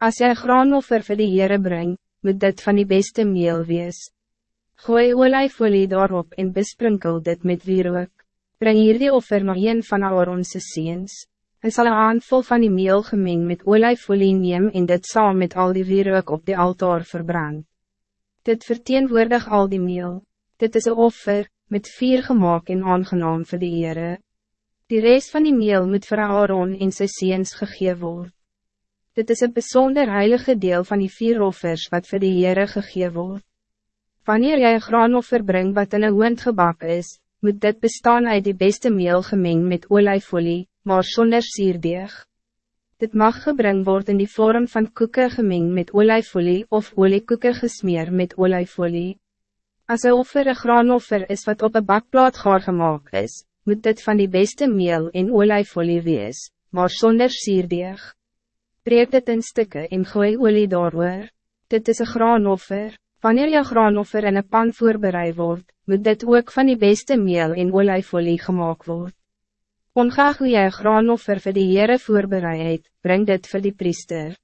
Als jy graanoffer vir die Heere bring, moet dit van die beste meel wees. Gooi olijfolie daarop en besprinkel dit met wierook. Breng hier die offer nog een van Aaronse seens. Hij zal een handvol van die meel gemeng met olijfolie neem en dit saam met al die wierook op die altaar verbrand. Dit verteenwoordig al die meel. Dit is een offer, met vier gemaakt en aangenaam voor de Heere. Die rest van die meel moet vir Aaron en sy seens gegee word. Dit is een bijzonder heilige deel van die vier offers wat voor de Heere gegee word. Wanneer jy een graanoffer brengt wat in een hoend gebak is, moet dit bestaan uit die beste meel gemeng met olijfolie, maar zonder sierdeeg. Dit mag gebring worden in die vorm van koeken gemeng met olijfolie of oliekoeken gesmeer met olijfolie. Als een offer een graanoffer is wat op een bakplaat gaar gemaakt is, moet dit van die beste meel en olijfolie wees, maar zonder sierdeeg. Breek dit in stukken en gooi olie daarover. Dit is een graanoffer. Wanneer je graanoffer in een pan voorbereid wordt, moet dit ook van die beste meel en olijfolie gemaakt worden. Ongeacht hoe jy graanoffer vir die Heere voorbereid het, breng dit vir die priester.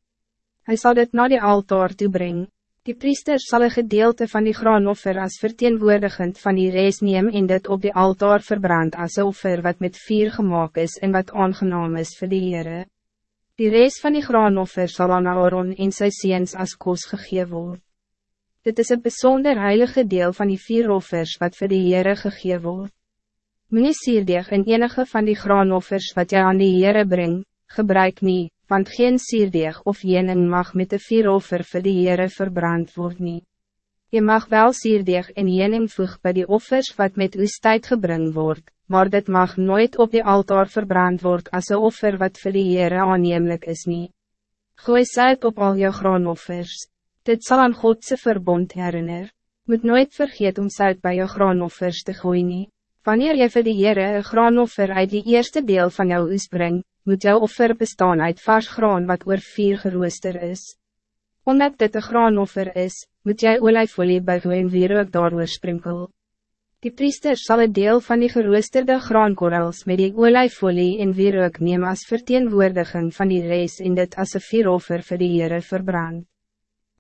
Hij zal dit naar die altaar toe brengen. Die priester zal een gedeelte van die graanoffer als verteenwoordigend van die reis neem en dit op die altaar verbrand als offer wat met vier gemaakt is en wat aangenaam is voor die Heere. Die reis van die graanoffer zal aan Aaron en sy seens as kos gegee word. Dit is een bijzonder heilige deel van die vier offers wat voor die Heere gegee word. Meneer sierdeeg in enige van die graanoffers wat jy aan die Heere bring, gebruik niet want geen sierdeeg of jening mag met de vier offer vir die Heere verbrand word nie. Je mag wel sierdeeg en jening voeg bij die offers wat met tijd gebring word, maar dit mag nooit op die altaar verbrand word als een offer wat vir die Heere aannemelijk is nie. Gooi suid op al jou graanoffers. Dit zal aan Godse verbond herinner. Moet nooit vergeet om suid bij jou graanoffers te gooien. Wanneer jy vir die Heere een graanoffer uit die eerste deel van jou oes bring, moet jou offer bestaan uit vars graan wat oor vier gerooster is. Omdat dit een graanoffer is, moet jy olijfolie by en weer ook daar sprinkel. Die priester zal een deel van die geroosterde graankorrels met die olijfolie en weer ook neem as verteenwoordiging van die reis en dit as een vieroffer vir die Heere verbrand.